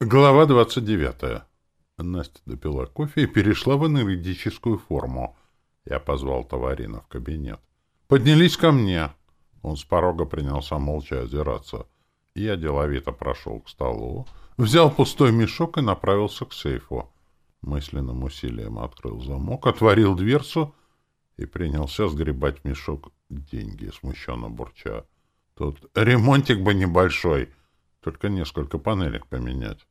Глава 29. Настя допила кофе и перешла в энергетическую форму. Я позвал Товарина в кабинет. «Поднялись ко мне!» Он с порога принялся молча озираться. Я деловито прошел к столу, взял пустой мешок и направился к сейфу. Мысленным усилием открыл замок, отворил дверцу и принялся сгребать мешок деньги, смущенно бурча. «Тут ремонтик бы небольшой!» Только несколько панелек поменять.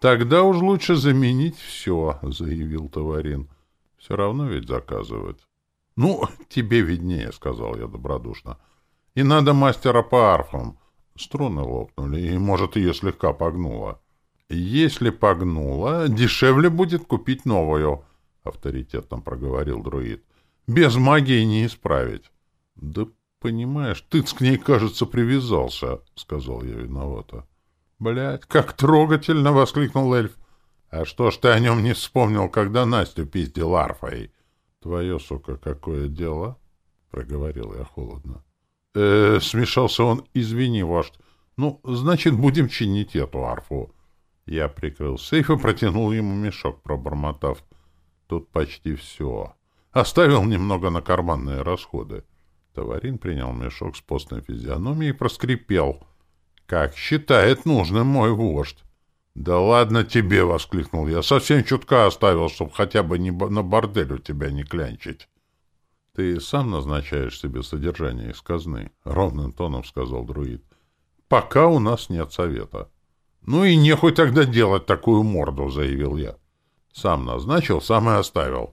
Тогда уж лучше заменить все, заявил Товарин. Все равно ведь заказывать. Ну, тебе виднее, сказал я добродушно. И надо мастера по арфам. Струны лопнули, и, может, ее слегка погнуло. Если погнуло, дешевле будет купить новую, авторитетно проговорил друид. Без магии не исправить. Да «Понимаешь, ты к ней, кажется, привязался», — сказал я виновато. Блять, как трогательно!» — воскликнул эльф. «А что ж ты о нем не вспомнил, когда Настю пиздил арфой?» «Твое, сука, какое дело?» — проговорил я холодно. «Э, -э — смешался он. — Извини, вождь. Ну, значит, будем чинить эту арфу. Я прикрыл сейф и протянул ему мешок, пробормотав. Тут почти все. Оставил немного на карманные расходы. Товарин принял мешок с постной физиономией и проскрипел. «Как считает нужным мой вождь!» «Да ладно тебе!» — воскликнул я. «Совсем чутка оставил, чтобы хотя бы не на бордель у тебя не клянчить!» «Ты сам назначаешь себе содержание из казны», — ровным тоном сказал друид. «Пока у нас нет совета». «Ну и нехуй тогда делать такую морду», — заявил я. «Сам назначил, сам и оставил.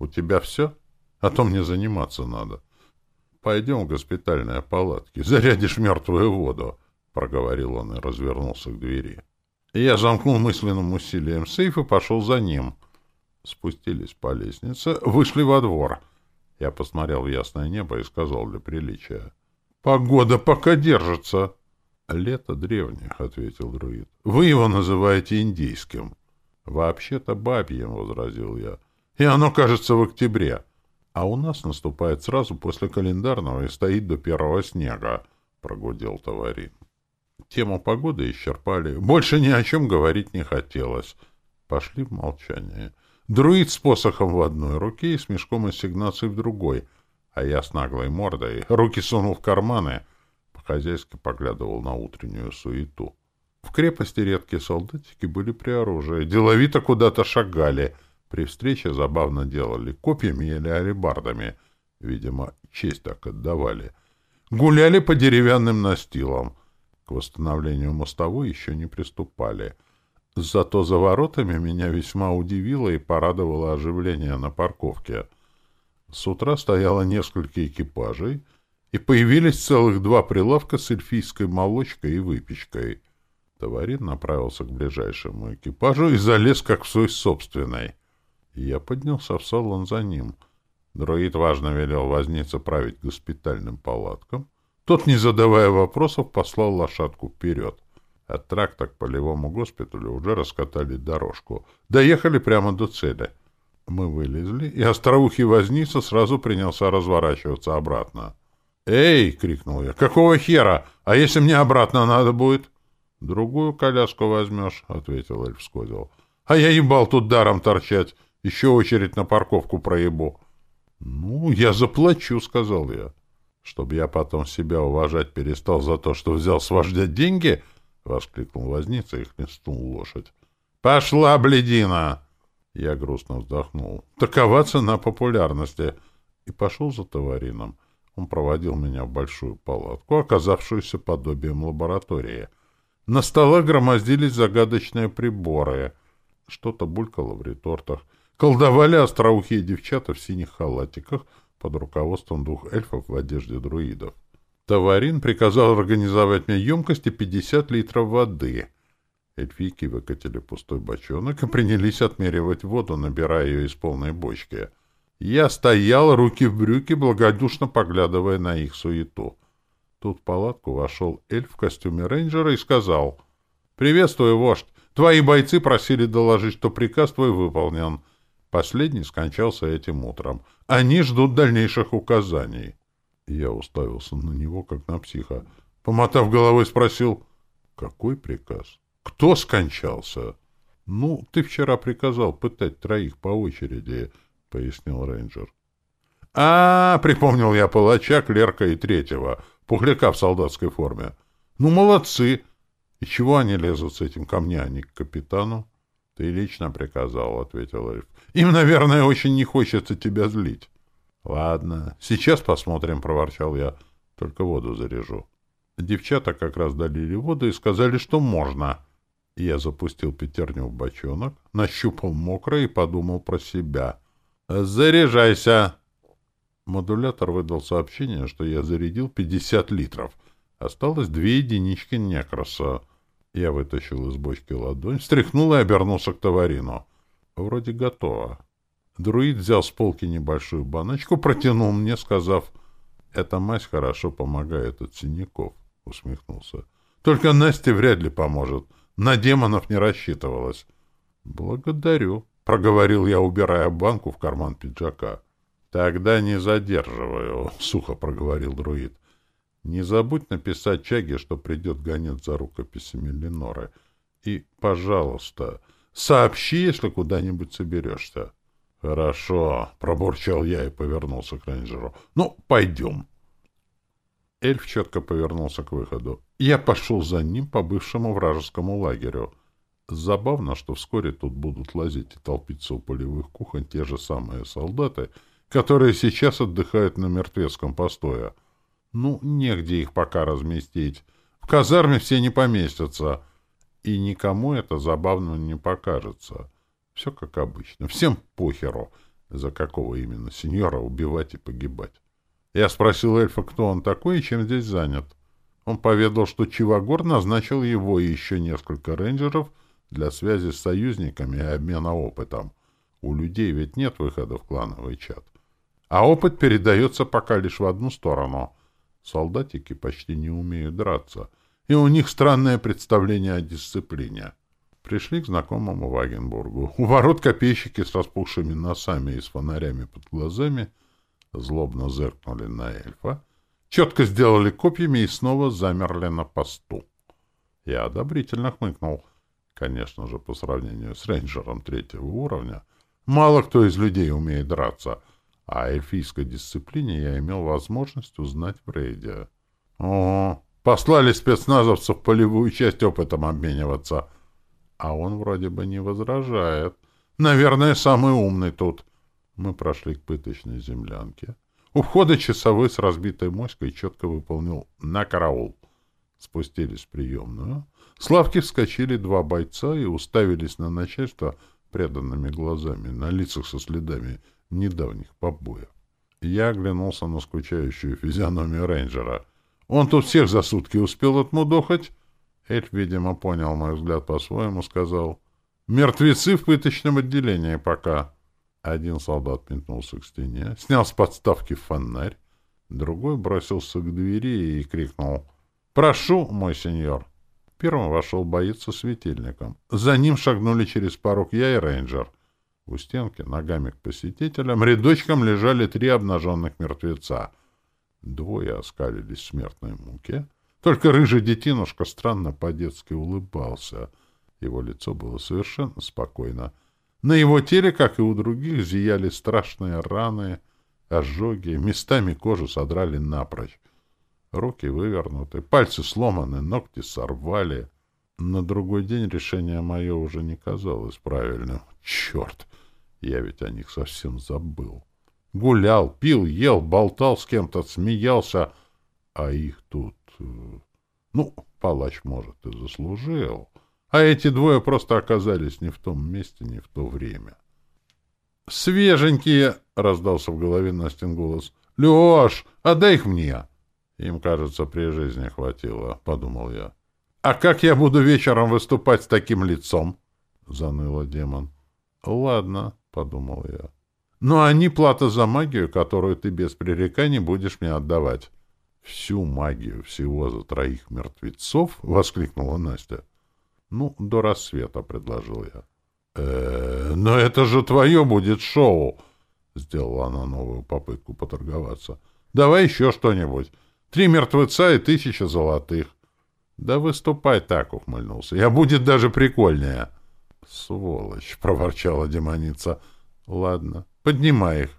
У тебя все? А то мне заниматься надо» пойдем в госпитальные палатки, зарядишь мертвую воду, — проговорил он и развернулся к двери. Я замкнул мысленным усилием сейф и пошел за ним. Спустились по лестнице, вышли во двор. Я посмотрел в ясное небо и сказал для приличия. — Погода пока держится. — Лето древних, — ответил друид. — Вы его называете индийским. — Вообще-то бабьем, — возразил я. — И оно, кажется, в октябре. — а у нас наступает сразу после календарного и стоит до первого снега», — прогудел товарин. Тему погоды исчерпали. Больше ни о чем говорить не хотелось. Пошли в молчание. Друид с посохом в одной руке и с мешком ассигнаций в другой, а я с наглой мордой руки сунул в карманы, по-хозяйски поглядывал на утреннюю суету. В крепости редкие солдатики были при оружии, деловито куда-то шагали — при встрече забавно делали копьями или арибардами, видимо, честь так отдавали. Гуляли по деревянным настилам. К восстановлению мостовой еще не приступали. Зато за воротами меня весьма удивило и порадовало оживление на парковке. С утра стояло несколько экипажей, и появились целых два прилавка с эльфийской молочкой и выпечкой. Товарин направился к ближайшему экипажу и залез, как в свой собственный. Я поднялся в салон за ним. Друид важно велел возниться править госпитальным палаткам. Тот, не задавая вопросов, послал лошадку вперед. От тракта к полевому госпиталю уже раскатали дорожку. Доехали прямо до цели. Мы вылезли, и остроухий возница сразу принялся разворачиваться обратно. «Эй!» — крикнул я. «Какого хера? А если мне обратно надо будет?» «Другую коляску возьмешь», — ответил эльф Скозел. «А я ебал тут даром торчать. Еще очередь на парковку проебу. Ну, я заплачу, сказал я. Чтобы я потом себя уважать перестал за то, что взял с вождя деньги, воскликнул возница и хлестнул лошадь. Пошла, бледина! Я грустно вздохнул. Такова цена популярности. И пошел за товарином. Он проводил меня в большую палатку, оказавшуюся подобием лаборатории. На столах громоздились загадочные приборы. Что-то булькало в ретортах колдовали остроухие девчата в синих халатиках под руководством двух эльфов в одежде друидов. Товарин приказал организовать мне емкости 50 литров воды. Эльфийки выкатили пустой бочонок и принялись отмеривать воду, набирая ее из полной бочки. Я стоял, руки в брюки, благодушно поглядывая на их суету. Тут в палатку вошел эльф в костюме рейнджера и сказал, «Приветствую, вождь! Твои бойцы просили доложить, что приказ твой выполнен». Последний скончался этим утром. Они ждут дальнейших указаний. Я уставился на него, как на психа. Помотав головой, спросил, какой приказ? Кто скончался? Ну, ты вчера приказал пытать троих по очереди, пояснил рейнджер. А, -а, -а припомнил я палача, клерка и третьего, пухляка в солдатской форме. Ну, молодцы. И чего они лезут с этим ко а не к капитану? Ты лично приказал, ответил эльф. Им, наверное, очень не хочется тебя злить. — Ладно, сейчас посмотрим, — проворчал я. — Только воду заряжу. Девчата как раз долили воду и сказали, что можно. Я запустил пятерню в бочонок, нащупал мокрое и подумал про себя. «Заряжайся!» Модулятор выдал сообщение, что я зарядил 50 литров. Осталось две единички некроса. Я вытащил из бочки ладонь, встряхнул и обернулся к товарину. Вроде готово. Друид взял с полки небольшую баночку, протянул мне, сказав, «Эта мазь хорошо помогает от синяков», — усмехнулся. «Только Насте вряд ли поможет. На демонов не рассчитывалась». «Благодарю», — проговорил я, убирая банку в карман пиджака. «Тогда не задерживаю», — сухо проговорил друид. «Не забудь написать Чаге, что придет гонец за рукописями Леноры. И, пожалуйста...» сообщи, если куда-нибудь соберешься. — Хорошо, — пробурчал я и повернулся к рейнджеру. — Ну, пойдем. Эльф четко повернулся к выходу. Я пошел за ним по бывшему вражескому лагерю. Забавно, что вскоре тут будут лазить и толпиться у полевых кухонь те же самые солдаты, которые сейчас отдыхают на мертвецком постоя. Ну, негде их пока разместить. В казарме все не поместятся. — и никому это забавно не покажется. Все как обычно. Всем похеру, за какого именно сеньора убивать и погибать. Я спросил эльфа, кто он такой и чем здесь занят. Он поведал, что Чивагор назначил его и еще несколько рейнджеров для связи с союзниками и обмена опытом. У людей ведь нет выхода в клановый чат. А опыт передается пока лишь в одну сторону. Солдатики почти не умеют драться — и у них странное представление о дисциплине. Пришли к знакомому Вагенбургу. У ворот копейщики с распухшими носами и с фонарями под глазами злобно зеркнули на эльфа, четко сделали копьями и снова замерли на посту. Я одобрительно хмыкнул. Конечно же, по сравнению с рейнджером третьего уровня, мало кто из людей умеет драться, а эльфийской дисциплине я имел возможность узнать в рейде. Ого! Послали спецназовцев в полевую часть опытом обмениваться. А он вроде бы не возражает. Наверное, самый умный тут. Мы прошли к пыточной землянке. У входа часовой с разбитой моськой четко выполнил «на караул». Спустились в приемную. С лавки вскочили два бойца и уставились на начальство преданными глазами, на лицах со следами недавних побоев. Я оглянулся на скучающую физиономию рейнджера — он тут всех за сутки успел отмудохать. Эль, видимо, понял мой взгляд по-своему, сказал. Мертвецы в пыточном отделении пока. Один солдат метнулся к стене, снял с подставки фонарь. Другой бросился к двери и крикнул. «Прошу, мой сеньор!» Первым вошел боец со светильником. За ним шагнули через порог я и рейнджер. У стенки, ногами к посетителям, рядочком лежали три обнаженных мертвеца — Двое оскалились в смертной муке. Только рыжий детинушка странно по-детски улыбался. Его лицо было совершенно спокойно. На его теле, как и у других, зияли страшные раны, ожоги, местами кожу содрали напрочь. Руки вывернуты, пальцы сломаны, ногти сорвали. На другой день решение мое уже не казалось правильным. Черт! Я ведь о них совсем забыл гулял, пил, ел, болтал с кем-то, смеялся, а их тут... Ну, палач, может, и заслужил. А эти двое просто оказались не в том месте, не в то время. «Свеженькие!» — раздался в голове Настин голос. «Леш, отдай их мне!» «Им, кажется, при жизни хватило», — подумал я. «А как я буду вечером выступать с таким лицом?» — заныло демон. «Ладно», — подумал я. Но они плата за магию, которую ты без пререканий будешь мне отдавать. — Всю магию всего за троих мертвецов? — воскликнула Настя. — Ну, до рассвета, — предложил я. «Э — Но это же твое будет шоу! — сделала она новую попытку поторговаться. — Давай еще что-нибудь. Три мертвеца и тысяча золотых. — Да выступай так, — ухмыльнулся. — Я будет даже прикольнее. — Сволочь! — проворчала демоница. — Ладно. — Поднимай их.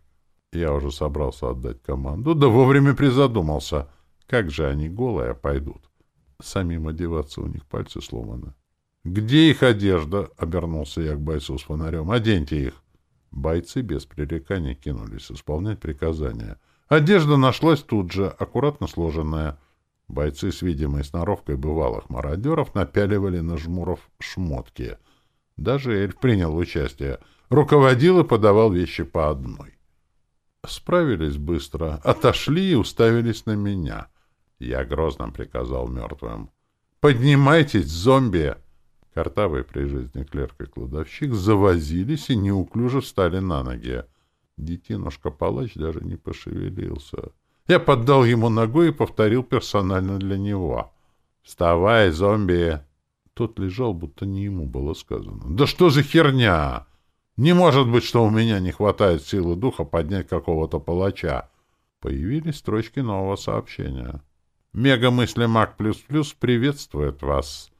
Я уже собрался отдать команду, да вовремя призадумался. Как же они голые пойдут? Самим одеваться у них пальцы сломаны. «Где их одежда?» — обернулся я к бойцу с фонарем. «Оденьте их!» Бойцы без пререкания кинулись исполнять приказания. Одежда нашлась тут же, аккуратно сложенная. Бойцы с видимой сноровкой бывалых мародеров напяливали на жмуров шмотки. Даже эльф принял участие — руководил и подавал вещи по одной. Справились быстро, отошли и уставились на меня. Я грозно приказал мертвым. «Поднимайтесь, зомби!» Картавый при жизни клерк и кладовщик завозились и неуклюже встали на ноги. Детинушка-палач даже не пошевелился. Я поддал ему ногой и повторил персонально для него. «Вставай, зомби!» Тот лежал, будто не ему было сказано. «Да что за херня!» Не может быть, что у меня не хватает силы духа поднять какого-то палача. Появились строчки нового сообщения. Мега мысли Маг плюс плюс приветствует вас.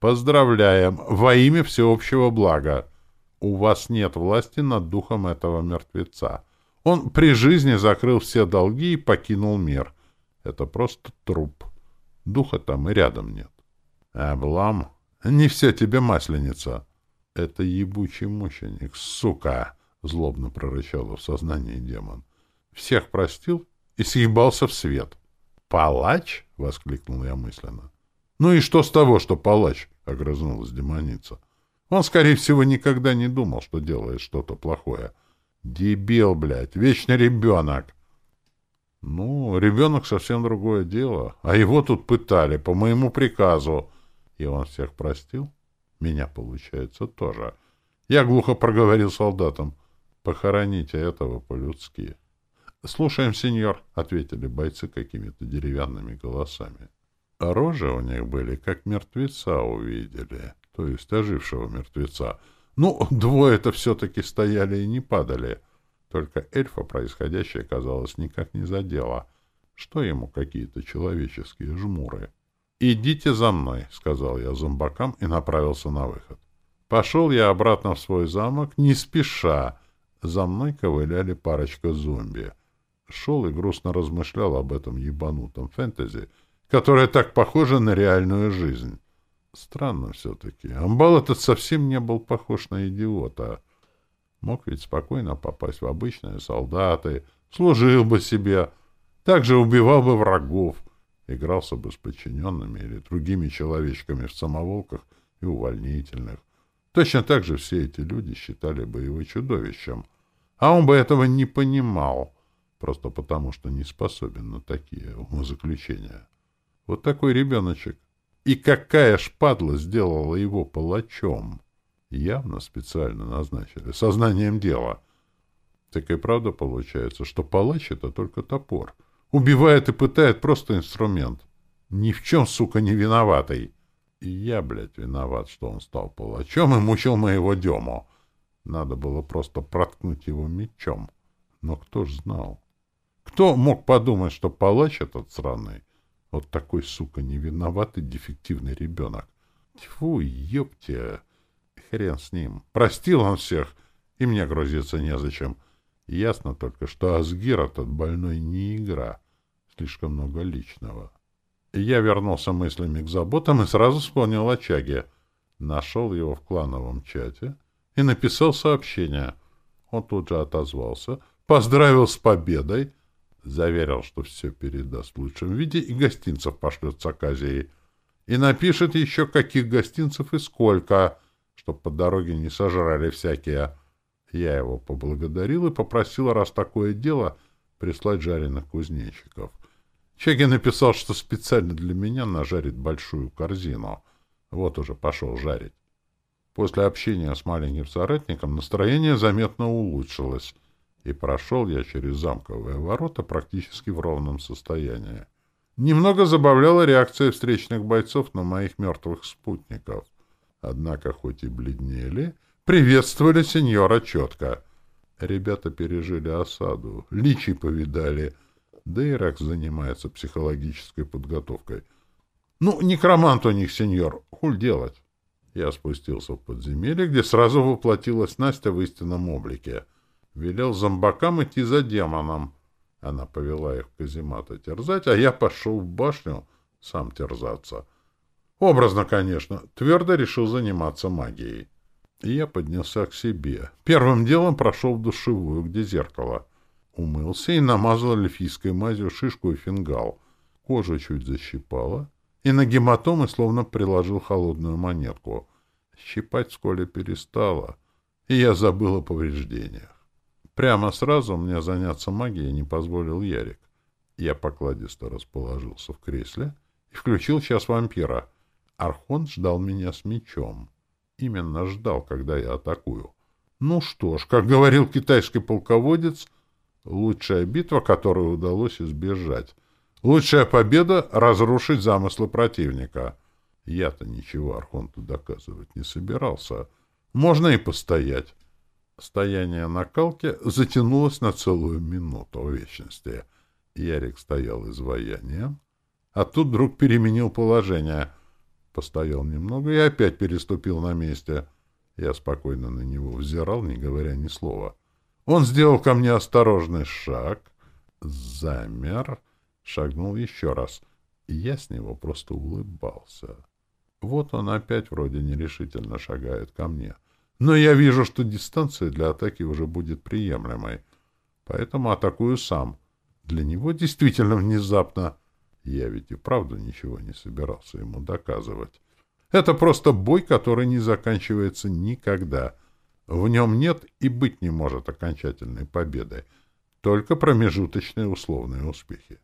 Поздравляем во имя всеобщего блага. У вас нет власти над духом этого мертвеца. Он при жизни закрыл все долги и покинул мир. Это просто труп. Духа там и рядом нет. Облам. Не все тебе масленица. Это ебучий мученик, сука! — злобно прорычала в сознании демон. Всех простил и съебался в свет. «Палач?» — воскликнул я мысленно. «Ну и что с того, что палач?» — огрызнулась демоница. «Он, скорее всего, никогда не думал, что делает что-то плохое. Дебил, блядь, вечно ребенок!» «Ну, ребенок совсем другое дело, а его тут пытали по моему приказу. И он всех простил?» Меня получается тоже. Я глухо проговорил солдатам. Похороните этого по-людски. Слушаем, сеньор, ответили бойцы какими-то деревянными голосами. А рожи у них были, как мертвеца увидели, то есть ожившего мертвеца. Ну, двое-то все-таки стояли и не падали. Только эльфа происходящее, казалось, никак не задело. Что ему какие-то человеческие жмуры? «Идите за мной», — сказал я зомбакам и направился на выход. Пошел я обратно в свой замок, не спеша. За мной ковыляли парочка зомби. Шел и грустно размышлял об этом ебанутом фэнтези, которое так похоже на реальную жизнь. Странно все-таки. Амбал этот совсем не был похож на идиота. Мог ведь спокойно попасть в обычные солдаты, служил бы себе, также убивал бы врагов игрался бы с подчиненными или другими человечками в самоволках и увольнительных. Точно так же все эти люди считали бы его чудовищем. А он бы этого не понимал, просто потому что не способен на такие умозаключения. Вот такой ребеночек. И какая шпадла сделала его палачом? Явно специально назначили, сознанием дела. Так и правда получается, что палач — это только топор — Убивает и пытает просто инструмент. Ни в чем, сука, не виноватый. И я, блядь, виноват, что он стал палачом и мучил моего Дему. Надо было просто проткнуть его мечом. Но кто ж знал? Кто мог подумать, что палач этот сраный? Вот такой, сука, не виноватый дефективный ребенок. Тьфу, ёпте! Хрен с ним. Простил он всех, и мне грозиться незачем. Ясно только, что Асгир этот больной не игра слишком много личного. Я вернулся мыслями к заботам и сразу вспомнил о Чаге. Нашел его в клановом чате и написал сообщение. Он тут же отозвался, поздравил с победой, заверил, что все передаст в лучшем виде и гостинцев пошлет с оказией. И напишет еще, каких гостинцев и сколько, чтоб по дороге не сожрали всякие. Я его поблагодарил и попросил, раз такое дело — прислать жареных кузнечиков. Чеги написал, что специально для меня нажарит большую корзину. Вот уже пошел жарить. После общения с маленьким соратником настроение заметно улучшилось, и прошел я через замковые ворота практически в ровном состоянии. Немного забавляла реакция встречных бойцов на моих мертвых спутников. Однако, хоть и бледнели, приветствовали сеньора четко — Ребята пережили осаду. Личи повидали. Да и Рак занимается психологической подготовкой. Ну, некромант у них, сеньор. Хуль делать? Я спустился в подземелье, где сразу воплотилась Настя в истинном облике. Велел зомбакам идти за демоном. Она повела их в казематы терзать, а я пошел в башню сам терзаться. Образно, конечно, твердо решил заниматься магией. Я поднялся к себе. Первым делом прошел в душевую, где зеркало. Умылся и намазал эльфийской мазью шишку и фингал. Кожа чуть защипала. И на гематомы словно приложил холодную монетку. Щипать сколи перестала. И я забыл о повреждениях. Прямо сразу мне заняться магией не позволил Ярик. Я покладисто расположился в кресле и включил час вампира. Архонт ждал меня с мечом именно ждал, когда я атакую. Ну что ж, как говорил китайский полководец, лучшая битва, которую удалось избежать. Лучшая победа — разрушить замыслы противника. Я-то ничего Архонту доказывать не собирался. Можно и постоять. Стояние на калке затянулось на целую минуту вечности. Ярик стоял изваянием, а тут вдруг переменил положение — Постоял немного и опять переступил на месте. Я спокойно на него взирал, не говоря ни слова. Он сделал ко мне осторожный шаг, замер, шагнул еще раз, и я с него просто улыбался. Вот он опять вроде нерешительно шагает ко мне. Но я вижу, что дистанция для атаки уже будет приемлемой, поэтому атакую сам. Для него действительно внезапно я ведь и правда ничего не собирался ему доказывать. Это просто бой, который не заканчивается никогда. В нем нет и быть не может окончательной победы, только промежуточные условные успехи.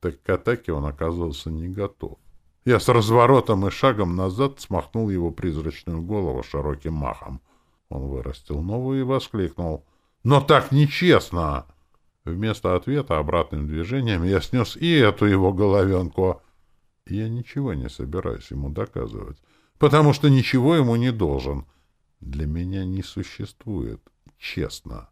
Так к атаке он оказался не готов. Я с разворотом и шагом назад смахнул его призрачную голову широким махом. Он вырастил новую и воскликнул. «Но так нечестно!» Вместо ответа обратным движением я снес и эту его головенку. Я ничего не собираюсь ему доказывать, потому что ничего ему не должен. Для меня не существует, честно.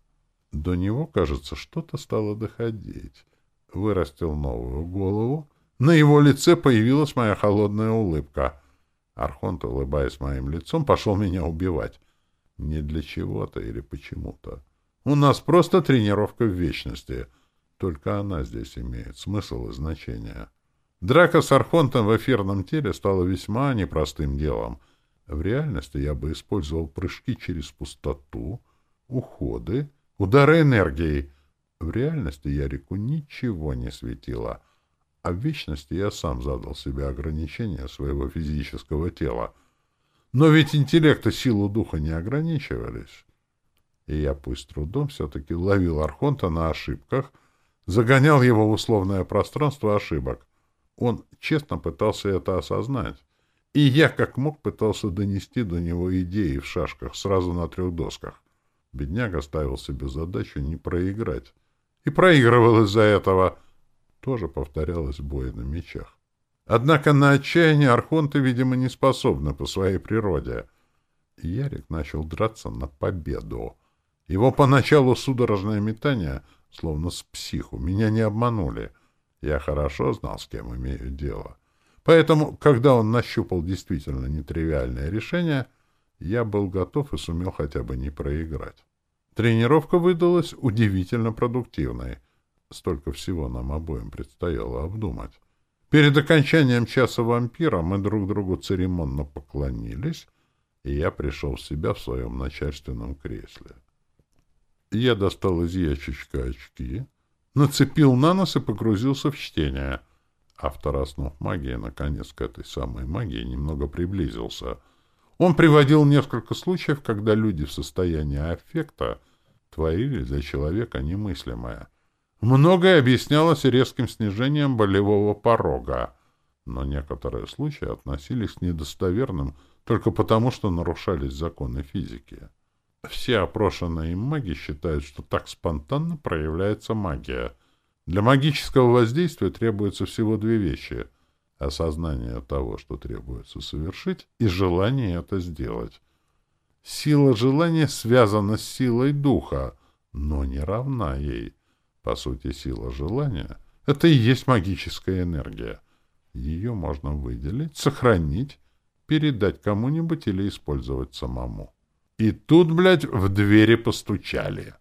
До него, кажется, что-то стало доходить. Вырастил новую голову. На его лице появилась моя холодная улыбка. Архонт, улыбаясь моим лицом, пошел меня убивать. Не для чего-то или почему-то. У нас просто тренировка в вечности. Только она здесь имеет смысл и значение. Драка с Архонтом в эфирном теле стала весьма непростым делом. В реальности я бы использовал прыжки через пустоту, уходы, удары энергией. В реальности Ярику ничего не светило. А в вечности я сам задал себе ограничения своего физического тела. Но ведь интеллект и силу духа не ограничивались и я пусть трудом все-таки ловил Архонта на ошибках, загонял его в условное пространство ошибок. Он честно пытался это осознать. И я, как мог, пытался донести до него идеи в шашках сразу на трех досках. Бедняга ставил себе задачу не проиграть. И проигрывал из-за этого. Тоже повторялось бой на мечах. Однако на отчаяние архонты, видимо, не способны по своей природе. И Ярик начал драться на победу. Его поначалу судорожное метание, словно с психу, меня не обманули. Я хорошо знал, с кем имею дело. Поэтому, когда он нащупал действительно нетривиальное решение, я был готов и сумел хотя бы не проиграть. Тренировка выдалась удивительно продуктивной. Столько всего нам обоим предстояло обдумать. Перед окончанием часа вампира мы друг другу церемонно поклонились, и я пришел в себя в своем начальственном кресле я достал из ящичка очки, нацепил на нос и погрузился в чтение. Автор основ магии, наконец, к этой самой магии немного приблизился. Он приводил несколько случаев, когда люди в состоянии аффекта творили для человека немыслимое. Многое объяснялось резким снижением болевого порога, но некоторые случаи относились к недостоверным только потому, что нарушались законы физики. Все опрошенные маги считают, что так спонтанно проявляется магия. Для магического воздействия требуется всего две вещи — осознание того, что требуется совершить, и желание это сделать. Сила желания связана с силой духа, но не равна ей. По сути, сила желания — это и есть магическая энергия. Ее можно выделить, сохранить, передать кому-нибудь или использовать самому. И тут, блядь, в двери постучали.